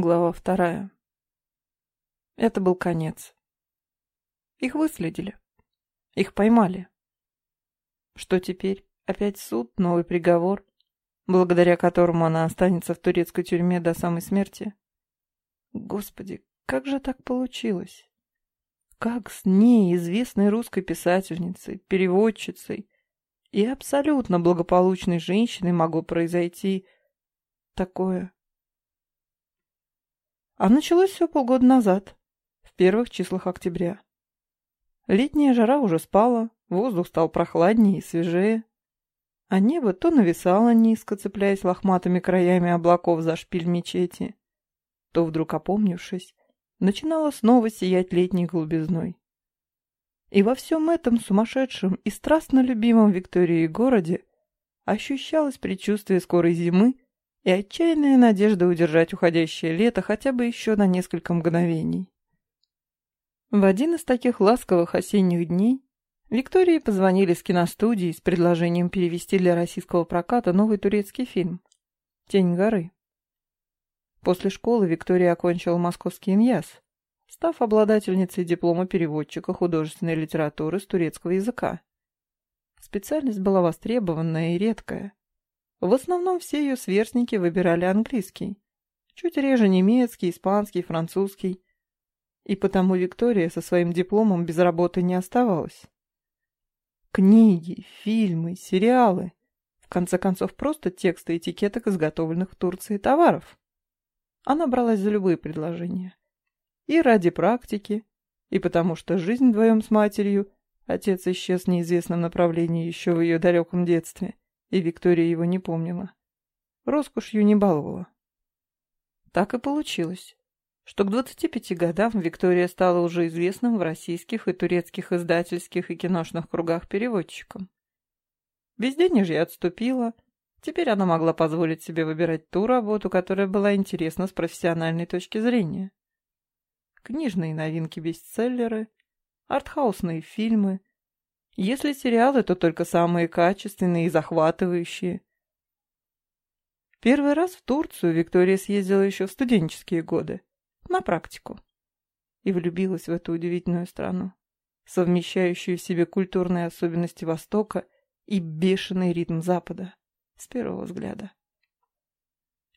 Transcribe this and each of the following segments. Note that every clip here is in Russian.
Глава вторая. Это был конец. Их выследили. Их поймали. Что теперь? Опять суд, новый приговор, благодаря которому она останется в турецкой тюрьме до самой смерти? Господи, как же так получилось? Как с ней, известной русской писательницей, переводчицей и абсолютно благополучной женщиной могло произойти такое? А началось все полгода назад, в первых числах октября. Летняя жара уже спала, воздух стал прохладнее и свежее, а небо то нависало низко, цепляясь лохматыми краями облаков за шпиль мечети, то, вдруг опомнившись, начинало снова сиять летней голубизной. И во всем этом сумасшедшем и страстно любимом Виктории городе ощущалось предчувствие скорой зимы и отчаянная надежда удержать уходящее лето хотя бы еще на несколько мгновений. В один из таких ласковых осенних дней Виктории позвонили с киностудии с предложением перевести для российского проката новый турецкий фильм «Тень горы». После школы Виктория окончила московский ИНЯС, став обладательницей диплома переводчика художественной литературы с турецкого языка. Специальность была востребованная и редкая, в основном все ее сверстники выбирали английский, чуть реже немецкий, испанский, французский. И потому Виктория со своим дипломом без работы не оставалась. Книги, фильмы, сериалы. В конце концов, просто тексты этикеток изготовленных в Турции товаров. Она бралась за любые предложения. И ради практики, и потому что жизнь вдвоем с матерью, отец исчез в неизвестном направлении еще в ее далеком детстве – и Виктория его не помнила. Роскошью не баловала. Так и получилось, что к 25 годам Виктория стала уже известным в российских и турецких издательских и киношных кругах переводчиком. Безденежье отступило, теперь она могла позволить себе выбирать ту работу, которая была интересна с профессиональной точки зрения. Книжные новинки-бестселлеры, артхаусные фильмы, если сериалы, то только самые качественные и захватывающие. Первый раз в Турцию Виктория съездила еще в студенческие годы, на практику, и влюбилась в эту удивительную страну, совмещающую в себе культурные особенности Востока и бешеный ритм Запада, с первого взгляда.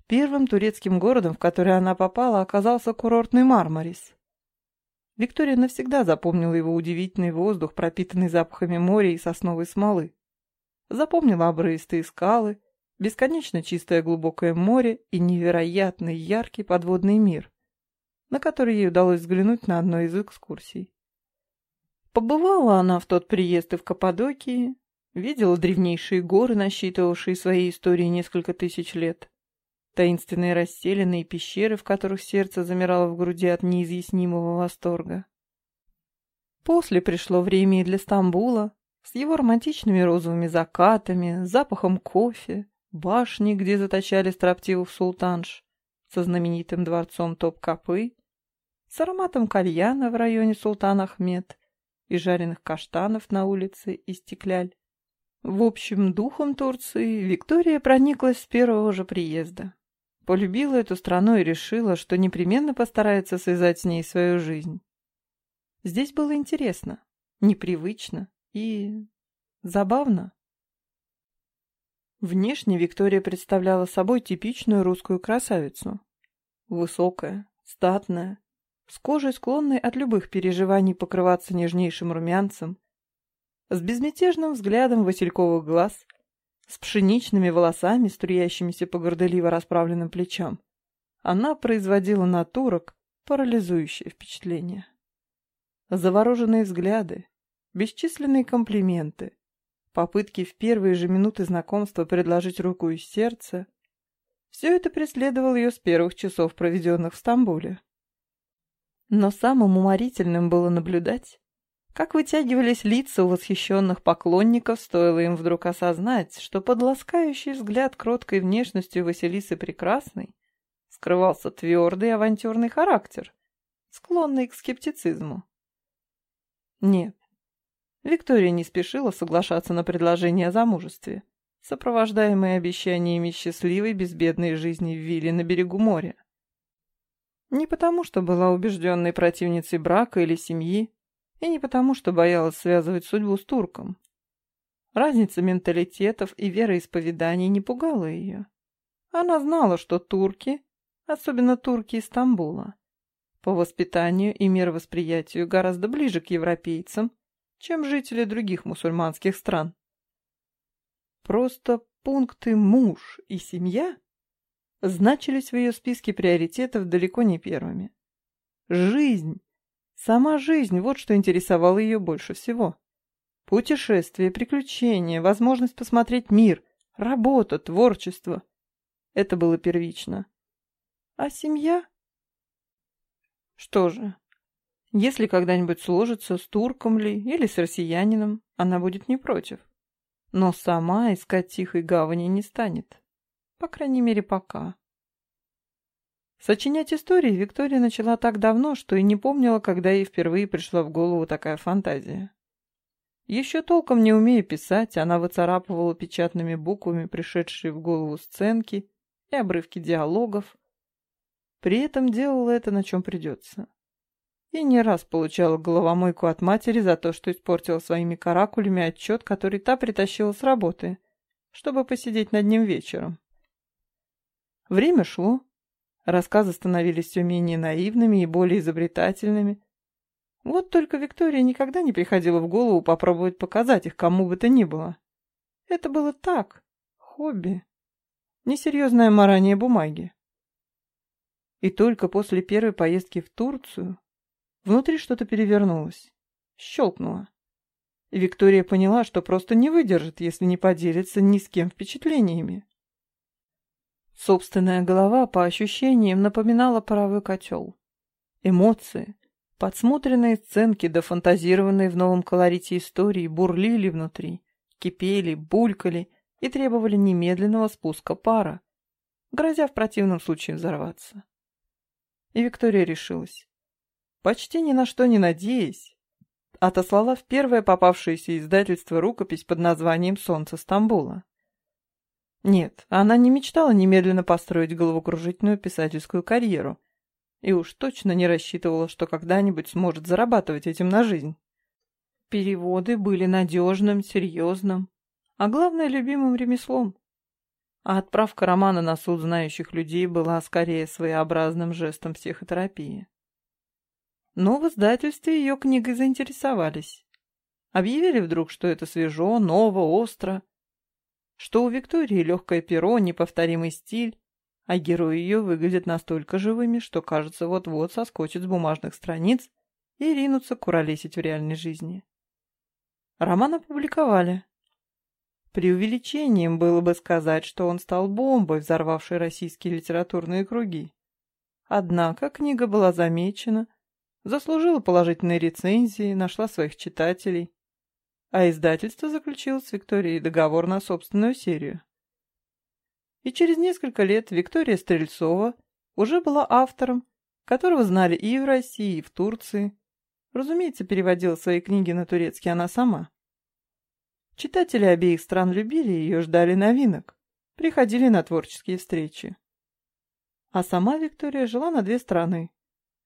Первым турецким городом, в который она попала, оказался курортный Мармарис, Виктория навсегда запомнила его удивительный воздух, пропитанный запахами моря и сосновой смолы. Запомнила обрывистые скалы, бесконечно чистое глубокое море и невероятный яркий подводный мир, на который ей удалось взглянуть на одной из экскурсий. Побывала она в тот приезд и в Каппадокии, видела древнейшие горы, насчитывавшие своей истории несколько тысяч лет, таинственные расселенные пещеры, в которых сердце замирало в груди от неизъяснимого восторга. После пришло время и для Стамбула, с его романтичными розовыми закатами, запахом кофе, башни, где заточали строптивых султанш, со знаменитым дворцом Топ-Капы, с ароматом кальяна в районе Султан Ахмед и жареных каштанов на улице Истекляль. В общем, духом Турции Виктория прониклась с первого же приезда. Полюбила эту страну и решила, что непременно постарается связать с ней свою жизнь. Здесь было интересно, непривычно и забавно. Внешне Виктория представляла собой типичную русскую красавицу. Высокая, статная, с кожей склонной от любых переживаний покрываться нежнейшим румянцем, с безмятежным взглядом васильковых глаз с пшеничными волосами, струящимися по горделиво расправленным плечам. Она производила на турок парализующее впечатление. Завороженные взгляды, бесчисленные комплименты, попытки в первые же минуты знакомства предложить руку и сердце — все это преследовало ее с первых часов, проведенных в Стамбуле. Но самым уморительным было наблюдать, как вытягивались лица у восхищенных поклонников, стоило им вдруг осознать, что под ласкающий взгляд кроткой внешностью Василисы Прекрасной скрывался твердый авантюрный характер, склонный к скептицизму. Нет, Виктория не спешила соглашаться на предложение о замужестве, сопровождаемое обещаниями счастливой безбедной жизни в вилле на берегу моря. Не потому, что была убежденной противницей брака или семьи, и не потому, что боялась связывать судьбу с турком. Разница менталитетов и вероисповеданий не пугала ее. Она знала, что турки, особенно турки из Стамбула, по воспитанию и мировосприятию гораздо ближе к европейцам, чем жители других мусульманских стран. Просто пункты «муж» и «семья» значились в ее списке приоритетов далеко не первыми. Жизнь, сама жизнь, вот что интересовало ее больше всего. Путешествия, приключения, возможность посмотреть мир, работа, творчество. Это было первично. А семья? Что же, если когда-нибудь сложится с турком ли или с россиянином, она будет не против. Но сама искать тихой гавани не станет. По крайней мере, пока. Сочинять истории Виктория начала так давно, что и не помнила, когда ей впервые пришла в голову такая фантазия. Еще толком не умея писать, она выцарапывала печатными буквами пришедшие в голову сценки и обрывки диалогов. При этом делала это на чем придется. И не раз получала головомойку от матери за то, что испортила своими каракулями отчет, который та притащила с работы, чтобы посидеть над ним вечером. Время шло, рассказы становились все менее наивными и более изобретательными. Вот только Виктории никогда не приходило в голову попробовать показать их кому бы то ни было. Это было так, хобби, несерьезное марание бумаги. И только после первой поездки в Турцию внутри что-то перевернулось, щелкнуло. И Виктория поняла, что просто не выдержит, если не поделится ни с кем впечатлениями. Собственная голова, по ощущениям, напоминала паровой котел. Эмоции, подсмотренные сценки, дофантазированные в новом колорите истории, бурлили внутри, кипели, булькали и требовали немедленного спуска пара, грозя в противном случае взорваться. И Виктория решилась. Почти ни на что не надеясь, отослала в первое попавшееся издательство рукопись под названием «Солнце Стамбула». Нет, она не мечтала немедленно построить головокружительную писательскую карьеру и уж точно не рассчитывала, что когда-нибудь сможет зарабатывать этим на жизнь. Переводы были надежным, серьезным, а главное, любимым ремеслом. А отправка романа на суд знающих людей была скорее своеобразным жестом психотерапии. Но в издательстве ее книгой заинтересовались. Объявили вдруг, что это свежо, ново, остро, что у Виктории легкое перо, неповторимый стиль, а герои ее выглядят настолько живыми, что кажется вот-вот соскочит с бумажных страниц и ринутся куролесить в реальной жизни. Роман опубликовали. Преувеличением было бы сказать, что он стал бомбой, взорвавшей российские литературные круги. Однако книга была замечена, заслужила положительные рецензии, нашла своих читателей а издательство заключило с Викторией договор на собственную серию. И через несколько лет Виктория Стрельцова уже была автором, которого знали и в России, и в Турции. Разумеется, переводила свои книги на турецкий она сама. Читатели обеих стран любили ее, ждали новинок, приходили на творческие встречи. А сама Виктория жила на две страны,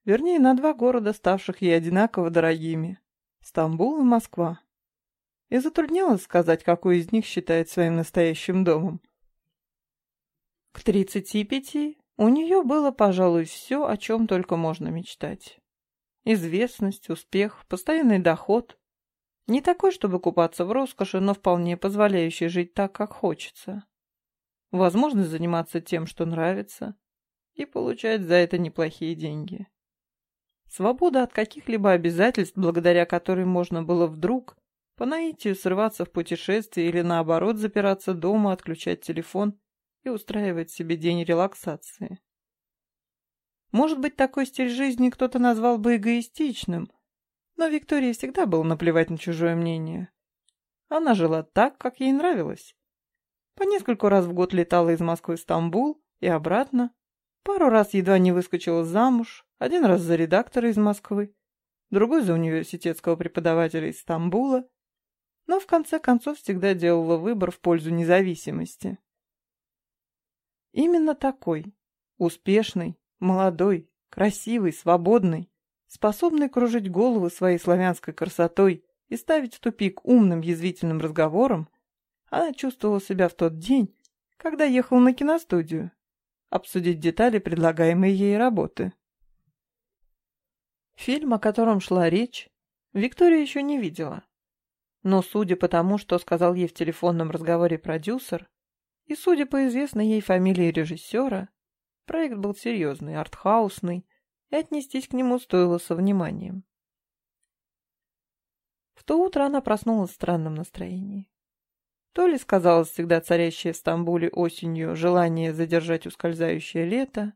вернее, на два города, ставших ей одинаково дорогими – Стамбул и Москва и затруднялось сказать, какой из них считает своим настоящим домом. К тридцати пяти у нее было, пожалуй, все, о чем только можно мечтать. Известность, успех, постоянный доход. Не такой, чтобы купаться в роскоши, но вполне позволяющий жить так, как хочется. Возможность заниматься тем, что нравится, и получать за это неплохие деньги. Свобода от каких-либо обязательств, благодаря которой можно было вдруг по наитию срываться в путешествие или наоборот запираться дома, отключать телефон и устраивать себе день релаксации. Может быть, такой стиль жизни кто-то назвал бы эгоистичным, но Виктории всегда было наплевать на чужое мнение. Она жила так, как ей нравилось. По нескольку раз в год летала из Москвы в Стамбул и обратно, пару раз едва не выскочила замуж, один раз за редактора из Москвы, другой за университетского преподавателя из Стамбула, но в конце концов всегда делала выбор в пользу независимости. Именно такой, успешный, молодой, красивый, свободный, способный кружить голову своей славянской красотой и ставить в тупик умным язвительным разговором, она чувствовала себя в тот день, когда ехала на киностудию, обсудить детали предлагаемой ей работы. Фильм, о котором шла речь, Виктория еще не видела. Но судя по тому, что сказал ей в телефонном разговоре продюсер, и судя по известной ей фамилии режиссера, проект был серьезный, артхаусный, и отнестись к нему стоило со вниманием. В то утро она проснулась в странном настроении. То ли сказалось всегда царящее в Стамбуле осенью желание задержать ускользающее лето,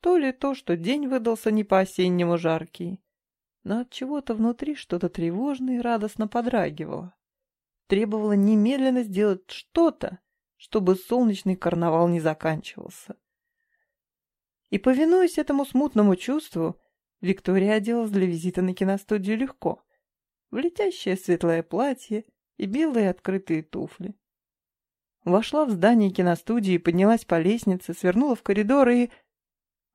то ли то, что день выдался не по-осеннему жаркий, но от чего-то внутри что-то тревожное и радостно подрагивало. Требовало немедленно сделать что-то, чтобы солнечный карнавал не заканчивался. И, повинуясь этому смутному чувству, Виктория оделась для визита на киностудию легко, в летящее светлое платье и белые открытые туфли. Вошла в здание киностудии, поднялась по лестнице, свернула в коридор и...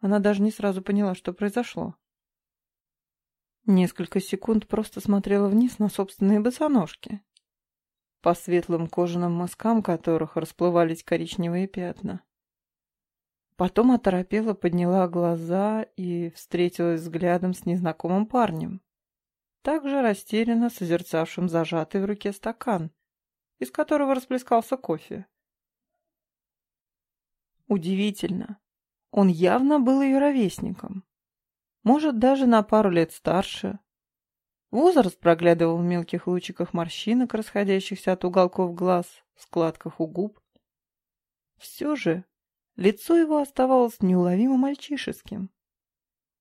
Она даже не сразу поняла, что произошло. Несколько секунд просто смотрела вниз на собственные босоножки, по светлым кожаным мазкам которых расплывались коричневые пятна. Потом оторопела, подняла глаза и встретилась взглядом с незнакомым парнем, также растерянно созерцавшим зажатый в руке стакан, из которого расплескался кофе. Удивительно, он явно был ее ровесником, может, даже на пару лет старше. Возраст проглядывал в мелких лучиках морщинок, расходящихся от уголков глаз, в складках у губ. Все же Лицо его оставалось неуловимо мальчишеским.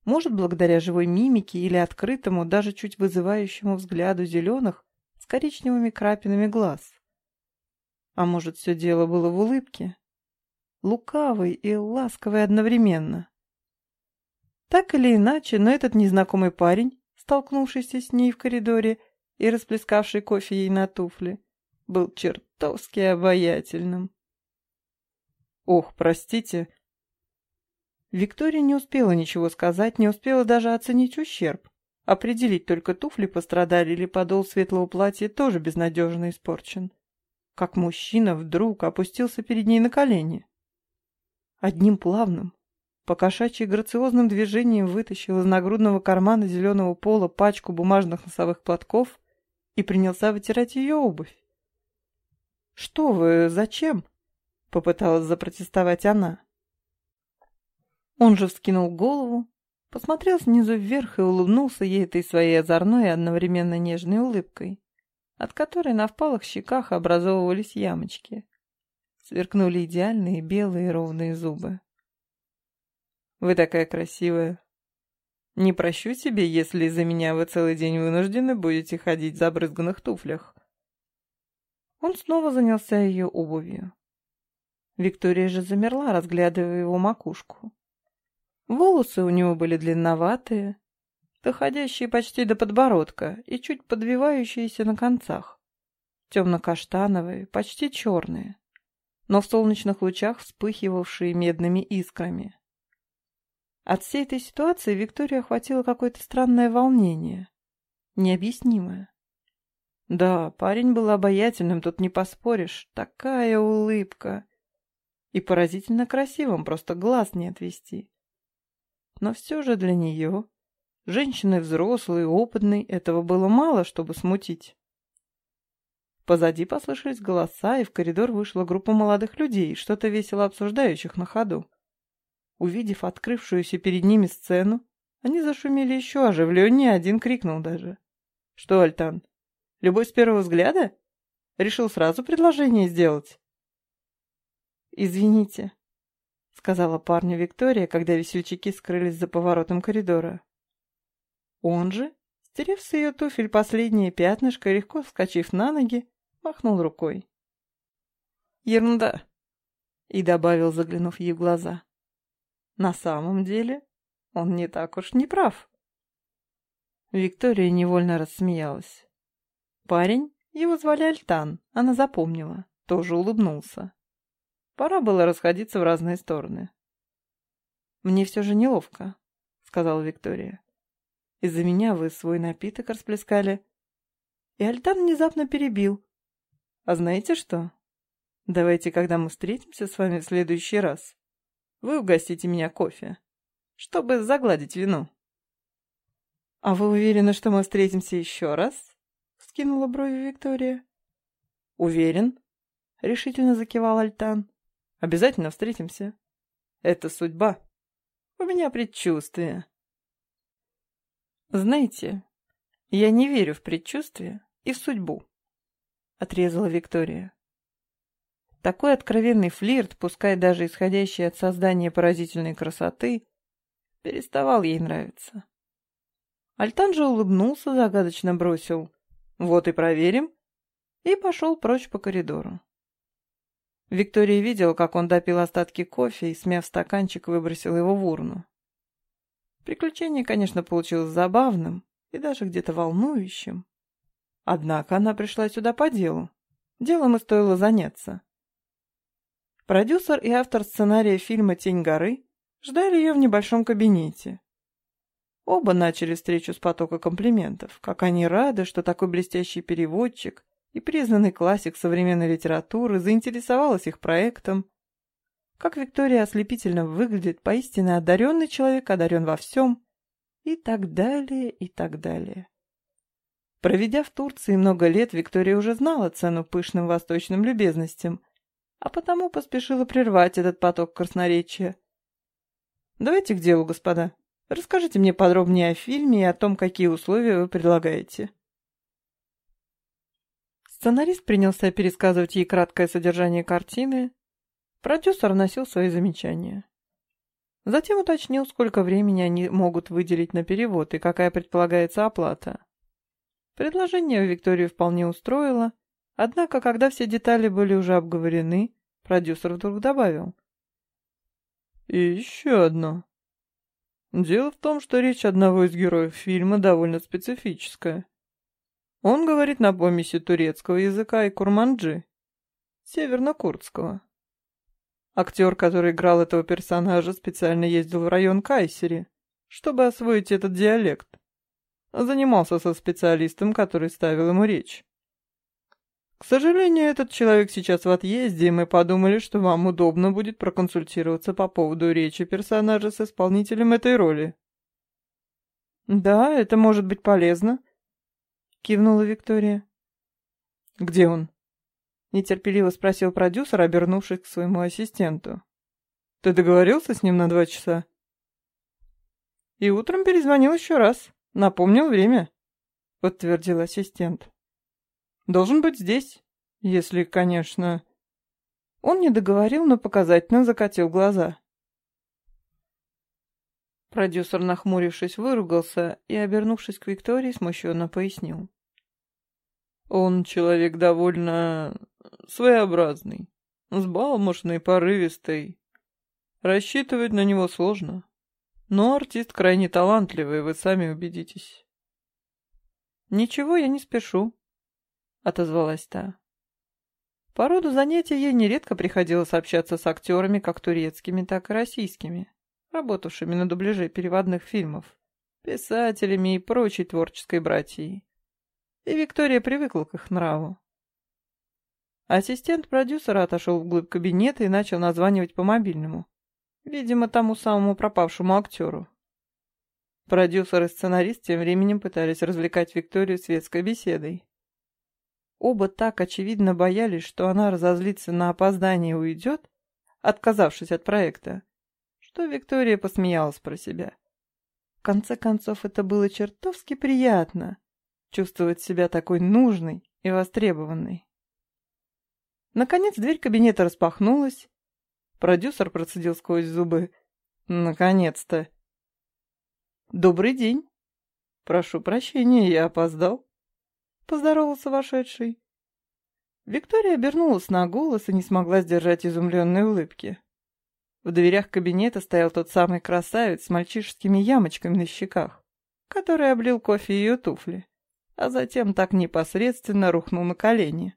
Может, благодаря живой мимике или открытому, даже чуть вызывающему взгляду зеленых с коричневыми крапинами глаз. А может, все дело было в улыбке? Лукавый и ласковый одновременно. Так или иначе, но этот незнакомый парень, столкнувшийся с ней в коридоре и расплескавший кофе ей на туфли, был чертовски обаятельным. «Ох, простите». Виктория не успела ничего сказать, не успела даже оценить ущерб. Определить только туфли пострадали или подол светлого платья тоже безнадежно испорчен. Как мужчина вдруг опустился перед ней на колени. Одним плавным, покошачьи грациозным движением вытащил из нагрудного кармана зеленого пола пачку бумажных носовых платков и принялся вытирать ее обувь. «Что вы, зачем?» Попыталась запротестовать она. Он же вскинул голову, посмотрел снизу вверх и улыбнулся ей этой своей озорной и одновременно нежной улыбкой, от которой на впалых щеках образовывались ямочки. Сверкнули идеальные белые ровные зубы. «Вы такая красивая. Не прощу тебе, если из-за меня вы целый день вынуждены будете ходить в забрызганных туфлях». Он снова занялся ее обувью. Виктория же замерла, разглядывая его макушку. Волосы у него были длинноватые, доходящие почти до подбородка и чуть подвивающиеся на концах. Темно-каштановые, почти черные, но в солнечных лучах вспыхивавшие медными искрами. От всей этой ситуации Виктория охватило какое-то странное волнение, необъяснимое. Да, парень был обаятельным, тут не поспоришь, такая улыбка. И поразительно красивым, просто глаз не отвести. Но все же для нее, женщины взрослой, опытной, этого было мало, чтобы смутить. Позади послышались голоса, и в коридор вышла группа молодых людей, что-то весело обсуждающих на ходу. Увидев открывшуюся перед ними сцену, они зашумели еще оживленнее, один крикнул даже. «Что, Альтан, любовь с первого взгляда? Решил сразу предложение сделать?» «Извините», — сказала парню Виктория, когда весельчаки скрылись за поворотом коридора. Он же, стерев с ее туфель последнее пятнышко легко вскочив на ноги, махнул рукой. «Ерунда», — и добавил, заглянув ей в глаза. «На самом деле он не так уж не прав». Виктория невольно рассмеялась. Парень, его звали Альтан, она запомнила, тоже улыбнулся. Пора было расходиться в разные стороны. «Мне все же неловко», — сказала Виктория. «Из-за меня вы свой напиток расплескали». И Альтан внезапно перебил. «А знаете что? Давайте, когда мы встретимся с вами в следующий раз, вы угостите меня кофе, чтобы загладить вину». «А вы уверены, что мы встретимся еще раз?» — вскинула брови Виктория. «Уверен», — решительно закивал Альтан. «Обязательно встретимся. Это судьба. У меня предчувствие». «Знаете, я не верю в предчувствие и в судьбу», — отрезала Виктория. Такой откровенный флирт, пускай даже исходящий от создания поразительной красоты, переставал ей нравиться. Альтан же улыбнулся, загадочно бросил «Вот и проверим» и пошел прочь по коридору. Виктория видела, как он допил остатки кофе и, смяв стаканчик, выбросил его в урну. Приключение, конечно, получилось забавным и даже где-то волнующим. Однако она пришла сюда по делу. Делом и стоило заняться. Продюсер и автор сценария фильма «Тень горы» ждали ее в небольшом кабинете. Оба начали встречу с потока комплиментов, как они рады, что такой блестящий переводчик и признанный классик современной литературы заинтересовалась их проектом, как Виктория ослепительно выглядит, поистине одаренный человек одарен во всем, и так далее, и так далее. Проведя в Турции много лет, Виктория уже знала цену пышным восточным любезностям, а потому поспешила прервать этот поток красноречия. «Давайте к делу, господа», Расскажите мне подробнее о фильме и о том, какие условия вы предлагаете. Сценарист принялся пересказывать ей краткое содержание картины. Продюсер вносил свои замечания. Затем уточнил, сколько времени они могут выделить на перевод и какая предполагается оплата. Предложение Викторию вполне устроило, однако, когда все детали были уже обговорены, продюсер вдруг добавил. «И еще одно. Дело в том, что речь одного из героев фильма довольно специфическая. Он говорит на помеси турецкого языка и курманджи, северно-курдского. Актер, который играл этого персонажа, специально ездил в район Кайсери, чтобы освоить этот диалект. Занимался со специалистом, который ставил ему речь. К сожалению, этот человек сейчас в отъезде, и мы подумали, что вам удобно будет проконсультироваться по поводу речи персонажа с исполнителем этой роли. «Да, это может быть полезно», — кивнула Виктория. «Где он?» — нетерпеливо спросил продюсер, обернувшись к своему ассистенту. «Ты договорился с ним на два часа?» «И утром перезвонил еще раз. Напомнил время», — подтвердил ассистент. Должен быть здесь, если, конечно...» Он не договорил, но показательно закатил глаза. Продюсер, нахмурившись, выругался и, обернувшись к Виктории, смущенно пояснил. «Он человек довольно своеобразный, сбалмошный, порывистый. Рассчитывать на него сложно. Но артист крайне талантливый, вы сами убедитесь». «Ничего, я не спешу», отозвалась та. По роду занятия ей нередко приходилось общаться с актерами как турецкими, так и российскими, работавшими на дубляже переводных фильмов, писателями и прочей творческой братьей. И Виктория привыкла к их нраву. Ассистент продюсера отошел вглубь кабинета и начал названивать по мобильному. Видимо, тому самому пропавшему актеру. Продюсер и сценарист тем временем пытались развлекать Викторию светской беседой. Оба так очевидно боялись, что она разозлится на опоздание и уйдет, отказавшись от проекта, что Виктория посмеялась про себя. В конце концов, это было чертовски приятно — чувствовать себя такой нужной и востребованной. Наконец дверь кабинета распахнулась. Продюсер процедил сквозь зубы. «Наконец-то!» «Добрый день!» «Прошу прощения, я опоздал». — поздоровался вошедший. Виктория обернулась на голос и не смогла сдержать изумленной улыбки. В дверях кабинета стоял тот самый красавец с мальчишескими ямочками на щеках, который облил кофе ее туфли, а затем так непосредственно рухнул на колени.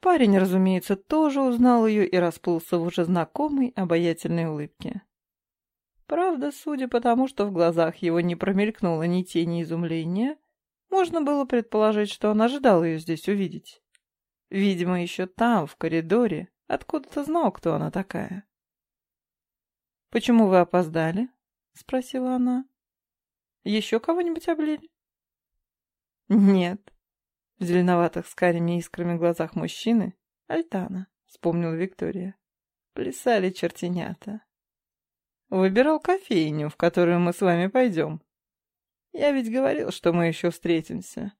Парень, разумеется, тоже узнал ее и расплылся в уже знакомой обаятельной улыбке. Правда, судя по тому, что в глазах его не промелькнуло ни тени изумления, можно было предположить, что он ожидал ее здесь увидеть. Видимо, еще там, в коридоре, откуда-то знал, кто она такая. «Почему вы опоздали?» — спросила она. «Еще кого-нибудь облили?» «Нет». В зеленоватых с карими искрами глазах мужчины «Альтана», — вспомнила Виктория. Плясали чертенята. Выбирал кофейню, в которую мы с вами пойдем. Я ведь говорил, что мы еще встретимся.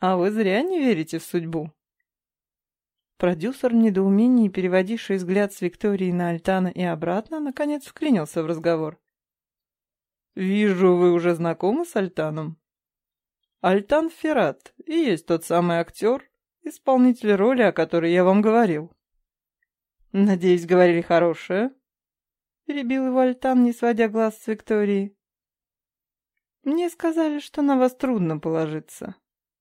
А вы зря не верите в судьбу. Продюсер в недоумении, переводивший взгляд с Виктории на Альтана и обратно, наконец вклинился в разговор. «Вижу, вы уже знакомы с Альтаном?» «Альтан Феррат и есть тот самый актер, исполнитель роли, о которой я вам говорил». «Надеюсь, говорили хорошее?» Перебил его Альтан, не сводя глаз с Виктории. «Мне сказали, что на вас трудно положиться»,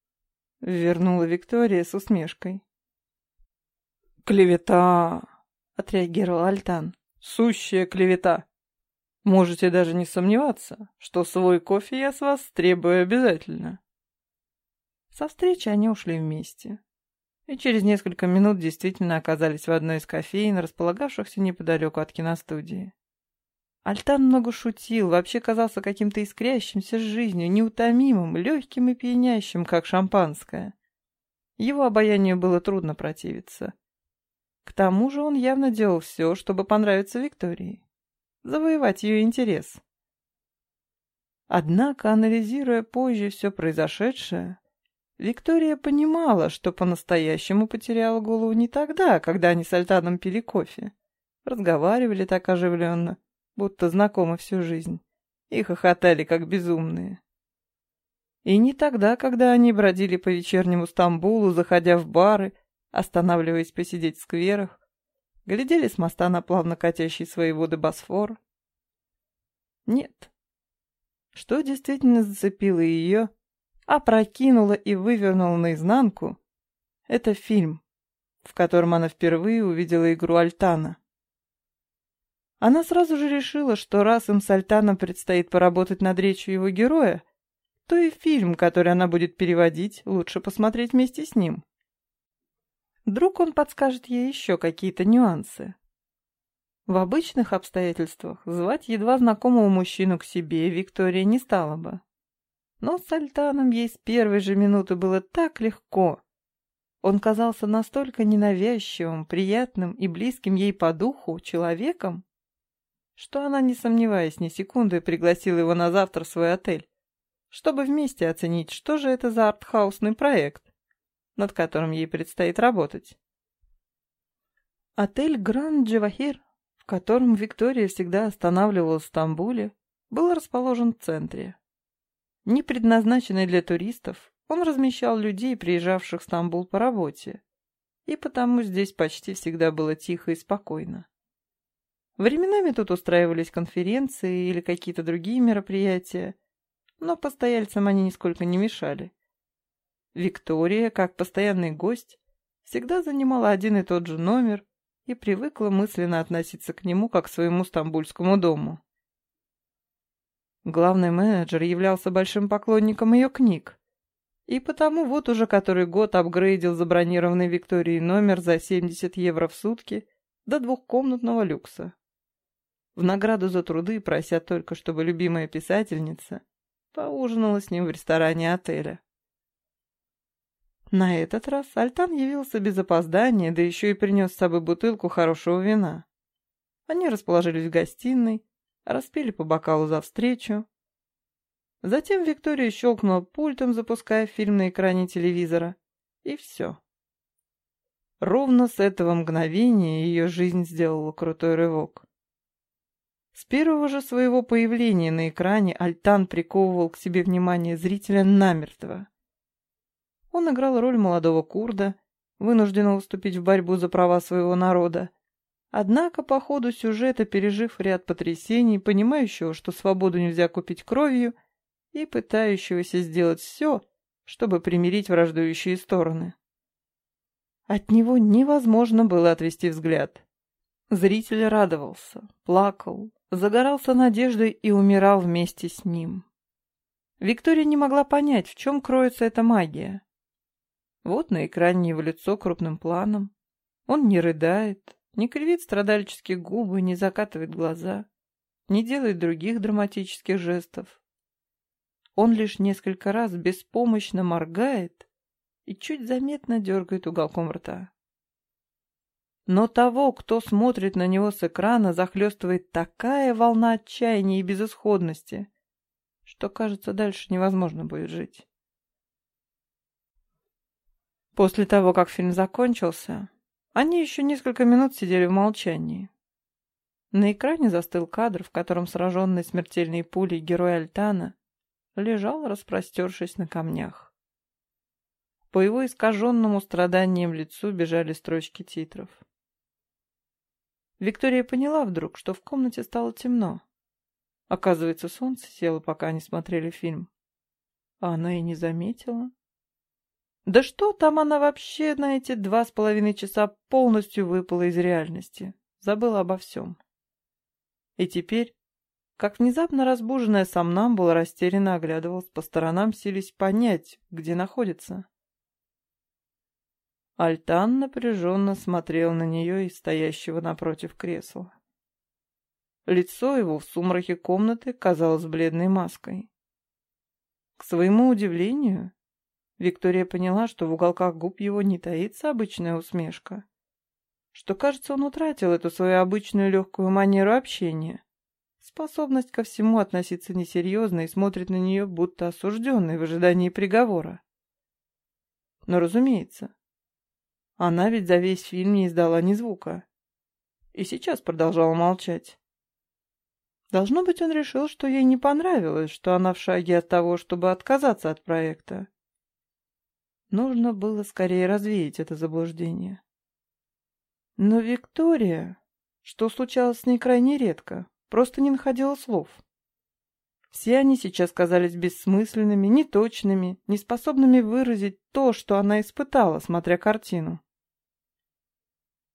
— вернула Виктория с усмешкой. «Клевета!» — отреагировал Альтан. «Сущая клевета! Можете даже не сомневаться, что свой кофе я с вас требую обязательно». Со встречи они ушли вместе. И через несколько минут действительно оказались в одной из кофеин, располагавшихся неподалеку от киностудии. Альтан много шутил, вообще казался каким-то искрящимся жизнью, неутомимым, легким и пьянящим, как шампанское. Его обаянию было трудно противиться. К тому же он явно делал все, чтобы понравиться Виктории, завоевать ее интерес. Однако, анализируя позже все произошедшее, Виктория понимала, что по-настоящему потеряла голову не тогда, когда они с Альтаном пили кофе. Разговаривали так оживленно, будто знакомы всю жизнь, и хохотали, как безумные. И не тогда, когда они бродили по вечернему Стамбулу, заходя в бары, останавливаясь посидеть в скверах, глядели с моста на плавно катящий свои воды Босфор. Нет. Что действительно зацепило ее, опрокинуло и вывернуло наизнанку, это фильм, в котором она впервые увидела игру Альтана. Она сразу же решила, что раз им с Альтаном предстоит поработать над речью его героя, то и фильм, который она будет переводить, лучше посмотреть вместе с ним. Вдруг он подскажет ей еще какие-то нюансы. В обычных обстоятельствах звать едва знакомого мужчину к себе Виктория не стала бы. Но с Альтаном ей с первой же минуты было так легко. Он казался настолько ненавязчивым, приятным и близким ей по духу человеком, что она, не сомневаясь ни секунды, пригласила его на завтра в свой отель, чтобы вместе оценить, что же это за артхаусный проект, над которым ей предстоит работать. Отель Гранд Джавахир, в котором Виктория всегда останавливалась в Стамбуле, был расположен в центре. Не предназначенный для туристов, он размещал людей, приезжавших в Стамбул по работе, и потому здесь почти всегда было тихо и спокойно. Временами тут устраивались конференции или какие-то другие мероприятия, но постояльцам они нисколько не мешали. Виктория, как постоянный гость, всегда занимала один и тот же номер и привыкла мысленно относиться к нему как к своему стамбульскому дому. Главный менеджер являлся большим поклонником ее книг, и потому вот уже который год апгрейдил забронированный Викторией номер за 70 евро в сутки до двухкомнатного люкса. В награду за труды, прося только, чтобы любимая писательница поужинала с ним в ресторане отеля. На этот раз Альтан явился без опоздания, да еще и принес с собой бутылку хорошего вина. Они расположились в гостиной, распили по бокалу за встречу. Затем Виктория щелкнула пультом, запуская фильм на экране телевизора. И все. Ровно с этого мгновения ее жизнь сделала крутой рывок. С первого же своего появления на экране Альтан приковывал к себе внимание зрителя намертво. Он играл роль молодого курда, вынужденного вступить в борьбу за права своего народа. Однако по ходу сюжета, пережив ряд потрясений, понимающего, что свободу нельзя купить кровью, и пытающегося сделать все, чтобы примирить враждующие стороны. От него невозможно было отвести взгляд. Зритель радовался, плакал, загорался надеждой и умирал вместе с ним. Виктория не могла понять, в чем кроется эта магия. Вот на экране его лицо крупным планом. Он не рыдает, не кривит страдальческие губы, не закатывает глаза, не делает других драматических жестов. Он лишь несколько раз беспомощно моргает и чуть заметно дергает уголком рта. Но того, кто смотрит на него с экрана, захлестывает такая волна отчаяния и безысходности, что, кажется, дальше невозможно будет жить. После того, как фильм закончился, они еще несколько минут сидели в молчании. На экране застыл кадр, в котором сраженный смертельной пулей герой Альтана лежал, распростершись на камнях. По его искаженному страданием лицу бежали строчки титров. Виктория поняла вдруг, что в комнате стало темно. Оказывается, солнце село, пока они смотрели фильм. А она и не заметила. Да что там она вообще на эти два с половиной часа полностью выпала из реальности. Забыла обо всем. И теперь, как внезапно разбуженная сомнамбула, растерянно оглядывалась по сторонам, сились понять, где находится. Альтан напряженно смотрел на нее из стоящего напротив кресла. Лицо его в сумрахе комнаты казалось бледной маской. К своему удивлению, Виктория поняла, что в уголках губ его не таится обычная усмешка, что, кажется, он утратил эту свою обычную легкую манеру общения, способность ко всему относиться несерьезно и смотрит на нее, будто осужденный в ожидании приговора. Но, разумеется, она ведь за весь фильм не издала ни звука. И сейчас продолжала молчать. Должно быть, он решил, что ей не понравилось, что она в шаге от того, чтобы отказаться от проекта. Нужно было скорее развеять это заблуждение. Но Виктория, что случалось с ней крайне редко, просто не находила слов. Все они сейчас казались бессмысленными, неточными, неспособными выразить то, что она испытала, смотря картину.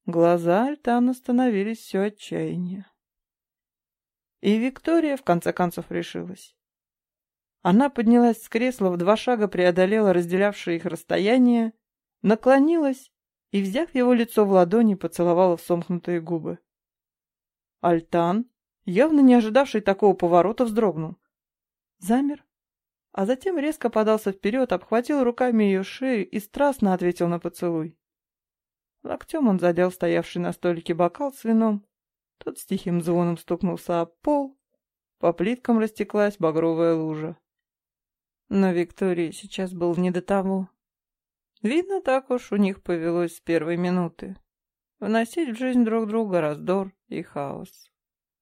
Глаза Альтана становились все отчаяннее. И Виктория в конце концов решилась. Она поднялась с кресла, в два шага преодолела разделявшее их расстояние, наклонилась и, взяв его лицо в ладони, поцеловала в сомкнутые губы. Альтан, явно не ожидавший такого поворота, вздрогнул. Замер, а затем резко подался вперед, обхватил руками ее шею и страстно ответил на поцелуй. Локтем он задел стоявший на столике бокал с вином, тот с тихим звоном стукнулся об пол, по плиткам растеклась багровая лужа. Но Виктории сейчас был не до того. Видно, так уж у них повелось с первой минуты. Вносить в жизнь друг друга раздор и хаос.